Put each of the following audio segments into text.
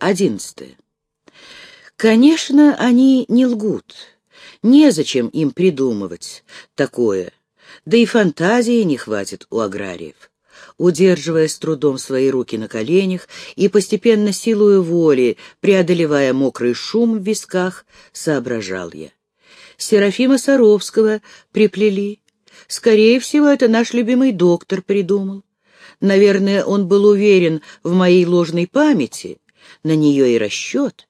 Одиннадцатое. Конечно, они не лгут. Незачем им придумывать такое. Да и фантазии не хватит у аграриев. Удерживая с трудом свои руки на коленях и постепенно силою воли, преодолевая мокрый шум в висках, соображал я. Серафима Саровского приплели. Скорее всего, это наш любимый доктор придумал. Наверное, он был уверен в моей ложной памяти, на нее и расчет.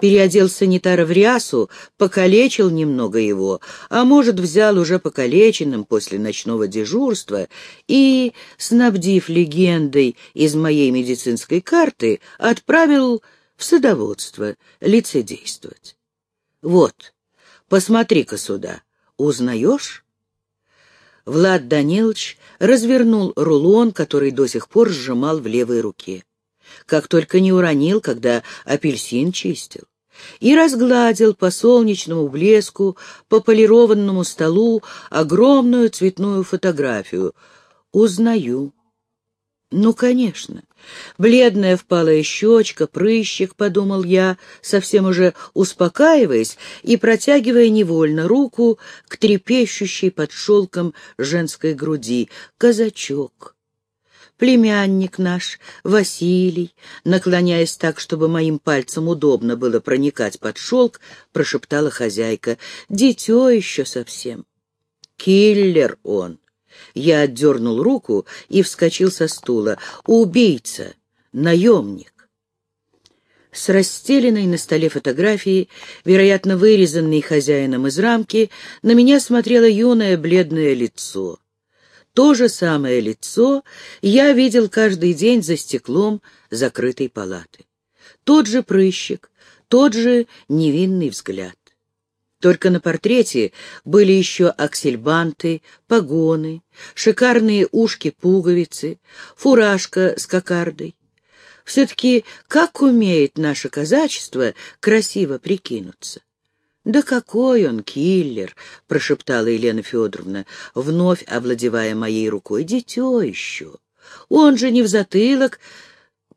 Переодел санитара в рясу, покалечил немного его, а может, взял уже покалеченным после ночного дежурства и, снабдив легендой из моей медицинской карты, отправил в садоводство лицедействовать. Вот, посмотри-ка сюда, узнаешь? Влад Данилович развернул рулон, который до сих пор сжимал в левой руке как только не уронил, когда апельсин чистил, и разгладил по солнечному блеску, по полированному столу огромную цветную фотографию. Узнаю. Ну, конечно. Бледная впалая щечка, прыщик, подумал я, совсем уже успокаиваясь и протягивая невольно руку к трепещущей под шелком женской груди. Казачок племянник наш, Василий, наклоняясь так, чтобы моим пальцем удобно было проникать под шелк, прошептала хозяйка, дитё еще совсем. Киллер он. Я отдернул руку и вскочил со стула. Убийца, наемник. С расстеленной на столе фотографией, вероятно, вырезанной хозяином из рамки, на меня смотрело юное бледное лицо. То же самое лицо я видел каждый день за стеклом закрытой палаты. Тот же прыщик, тот же невинный взгляд. Только на портрете были еще аксельбанты, погоны, шикарные ушки-пуговицы, фуражка с кокардой. Все-таки как умеет наше казачество красиво прикинуться? «Да какой он киллер!» — прошептала Елена Федоровна, вновь овладевая моей рукой. «Дитё еще! Он же не в затылок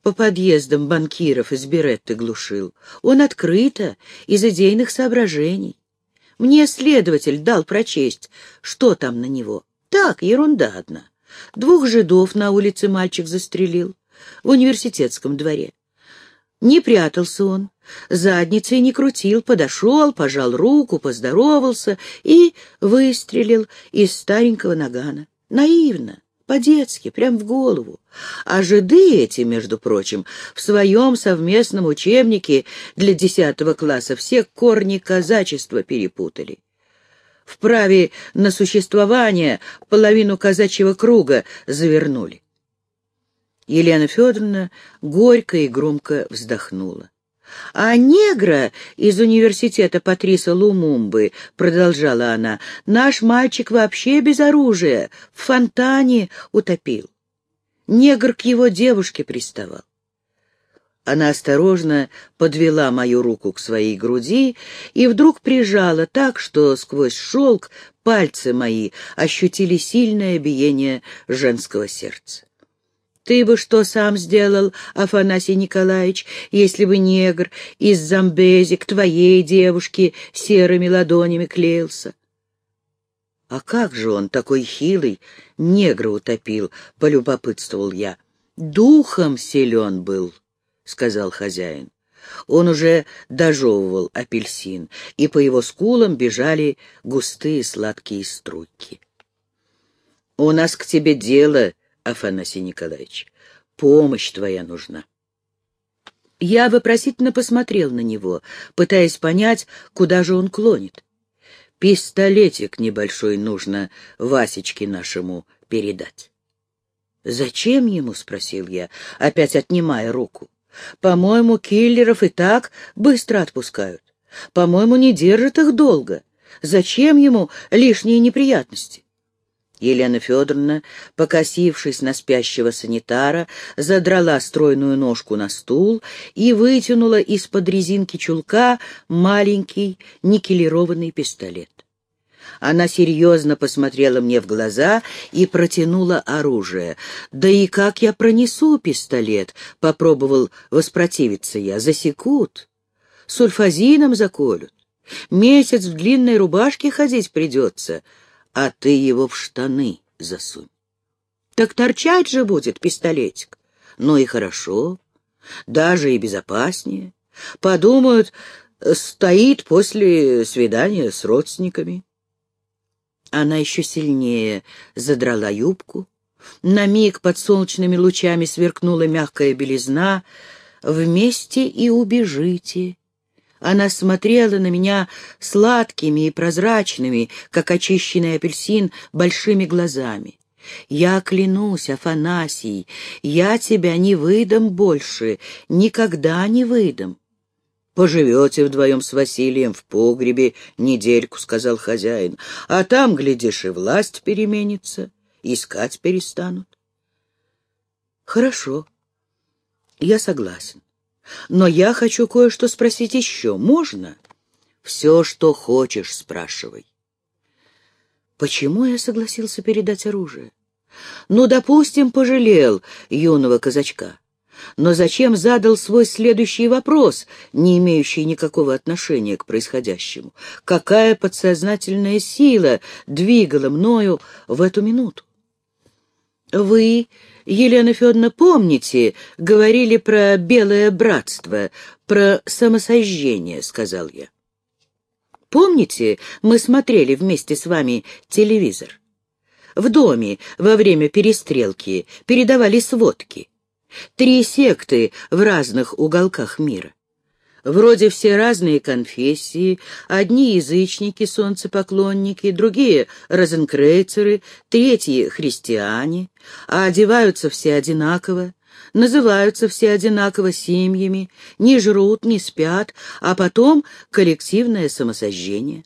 по подъездам банкиров из Беретты глушил. Он открыто, из идейных соображений. Мне следователь дал прочесть, что там на него. Так, ерунда одна. Двух жидов на улице мальчик застрелил в университетском дворе. Не прятался он, задницей не крутил, подошел, пожал руку, поздоровался и выстрелил из старенького нагана. Наивно, по-детски, прям в голову. А жиды эти, между прочим, в своем совместном учебнике для десятого класса все корни казачества перепутали. В праве на существование половину казачьего круга завернули. Елена Федоровна горько и громко вздохнула. «А негра из университета Патриса Лумумбы, — продолжала она, — наш мальчик вообще без оружия, в фонтане утопил. Негр к его девушке приставал. Она осторожно подвела мою руку к своей груди и вдруг прижала так, что сквозь шелк пальцы мои ощутили сильное биение женского сердца. Ты бы что сам сделал, Афанасий Николаевич, если бы негр из Замбези к твоей девушке серыми ладонями клеился? — А как же он, такой хилый, негра утопил, — полюбопытствовал я. — Духом силен был, — сказал хозяин. Он уже дожевывал апельсин, и по его скулам бежали густые сладкие струйки. — У нас к тебе дело, Афанасий Николаевич. Помощь твоя нужна. Я вопросительно посмотрел на него, пытаясь понять, куда же он клонит. Пистолетик небольшой нужно Васечке нашему передать. «Зачем ему?» — спросил я, опять отнимая руку. «По-моему, киллеров и так быстро отпускают. По-моему, не держат их долго. Зачем ему лишние неприятности?» Елена Федоровна, покосившись на спящего санитара, задрала стройную ножку на стул и вытянула из-под резинки чулка маленький никелированный пистолет. Она серьезно посмотрела мне в глаза и протянула оружие. «Да и как я пронесу пистолет?» — попробовал воспротивиться я. «Засекут. Сульфазином заколют. Месяц в длинной рубашке ходить придется, а ты его в штаны засунь. Так торчать же будет пистолетик. Ну и хорошо, даже и безопаснее. Подумают, стоит после свидания с родственниками. Она еще сильнее задрала юбку. На миг под солнечными лучами сверкнула мягкая белизна. «Вместе и убежите», она смотрела на меня сладкими и прозрачными, как очищенный апельсин, большими глазами. «Я клянусь, Афанасий, я тебя не выдам больше, никогда не выдам». «Поживете вдвоем с Василием в погребе недельку», — сказал хозяин, «а там, глядишь, и власть переменится, искать перестанут». «Хорошо, я согласен. Но я хочу кое-что спросить еще. Можно? Все, что хочешь, спрашивай. Почему я согласился передать оружие? Ну, допустим, пожалел юного казачка. Но зачем задал свой следующий вопрос, не имеющий никакого отношения к происходящему? Какая подсознательная сила двигала мною в эту минуту? Вы Елена Федоровна, помните, говорили про белое братство, про самосожжение, — сказал я. Помните, мы смотрели вместе с вами телевизор? В доме во время перестрелки передавали сводки. Три секты в разных уголках мира. Вроде все разные конфессии, одни язычники, солнцепоклонники, другие розенкрейцеры, третьи христиане, а одеваются все одинаково, называются все одинаково семьями, не жрут, не спят, а потом коллективное самосожжение.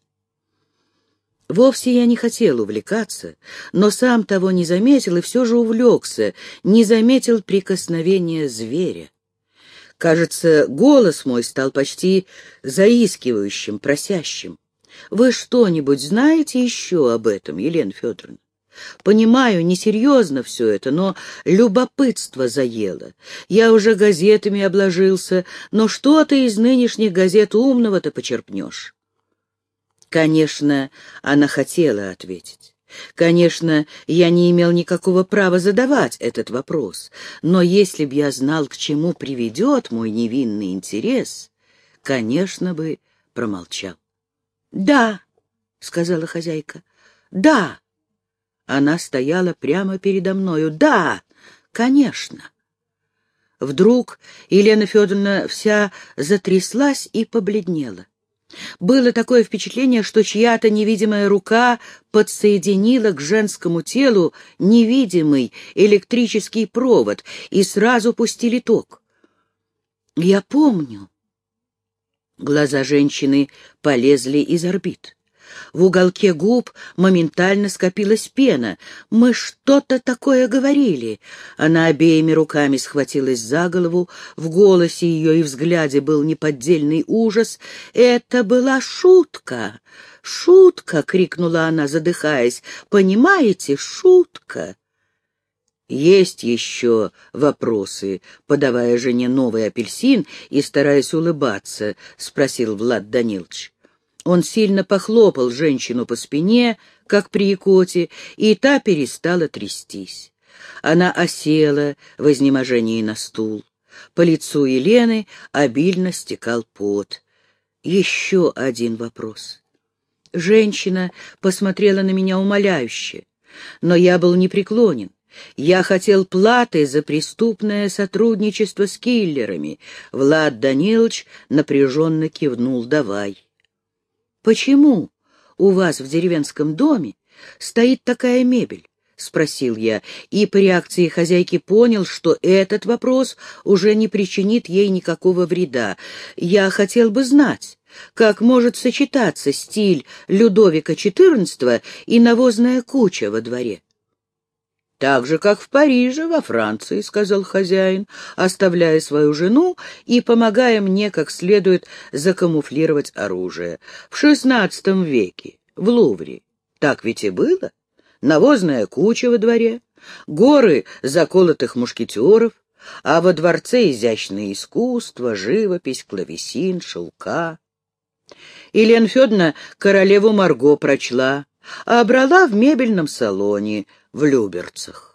Вовсе я не хотел увлекаться, но сам того не заметил и все же увлекся, не заметил прикосновения зверя. Кажется, голос мой стал почти заискивающим, просящим. Вы что-нибудь знаете еще об этом, Елена Федоровна? Понимаю, несерьезно все это, но любопытство заело. Я уже газетами обложился, но что ты из нынешних газет умного-то почерпнешь? Конечно, она хотела ответить. Конечно, я не имел никакого права задавать этот вопрос, но если б я знал, к чему приведет мой невинный интерес, конечно бы промолчал. — Да, — сказала хозяйка, — да. Она стояла прямо передо мною. Да, конечно. Вдруг Елена Федоровна вся затряслась и побледнела. Было такое впечатление, что чья-то невидимая рука подсоединила к женскому телу невидимый электрический провод и сразу пустили ток. Я помню. Глаза женщины полезли из орбит. В уголке губ моментально скопилась пена. Мы что-то такое говорили. Она обеими руками схватилась за голову. В голосе ее и взгляде был неподдельный ужас. «Это была шутка! Шутка!» — крикнула она, задыхаясь. «Понимаете, шутка!» «Есть еще вопросы?» — подавая жене новый апельсин и стараясь улыбаться, — спросил Влад Данилович. Он сильно похлопал женщину по спине, как при икоте, и та перестала трястись. Она осела в изнеможении на стул. По лицу Елены обильно стекал пот. Еще один вопрос. Женщина посмотрела на меня умоляюще, но я был непреклонен. Я хотел платы за преступное сотрудничество с киллерами. Влад Данилович напряженно кивнул «давай». «Почему у вас в деревенском доме стоит такая мебель?» — спросил я, и по реакции хозяйки понял, что этот вопрос уже не причинит ей никакого вреда. Я хотел бы знать, как может сочетаться стиль Людовика XIV и навозная куча во дворе. «Так же, как в Париже, во Франции», — сказал хозяин, оставляя свою жену и помогая мне как следует закамуфлировать оружие. «В XVI веке, в Лувре. Так ведь и было. Навозная куча во дворе, горы заколотых мушкетеров, а во дворце изящное искусство, живопись, клавесин, шелка. Елена Федоровна королеву Марго прочла, а брала в мебельном салоне в Люберцах.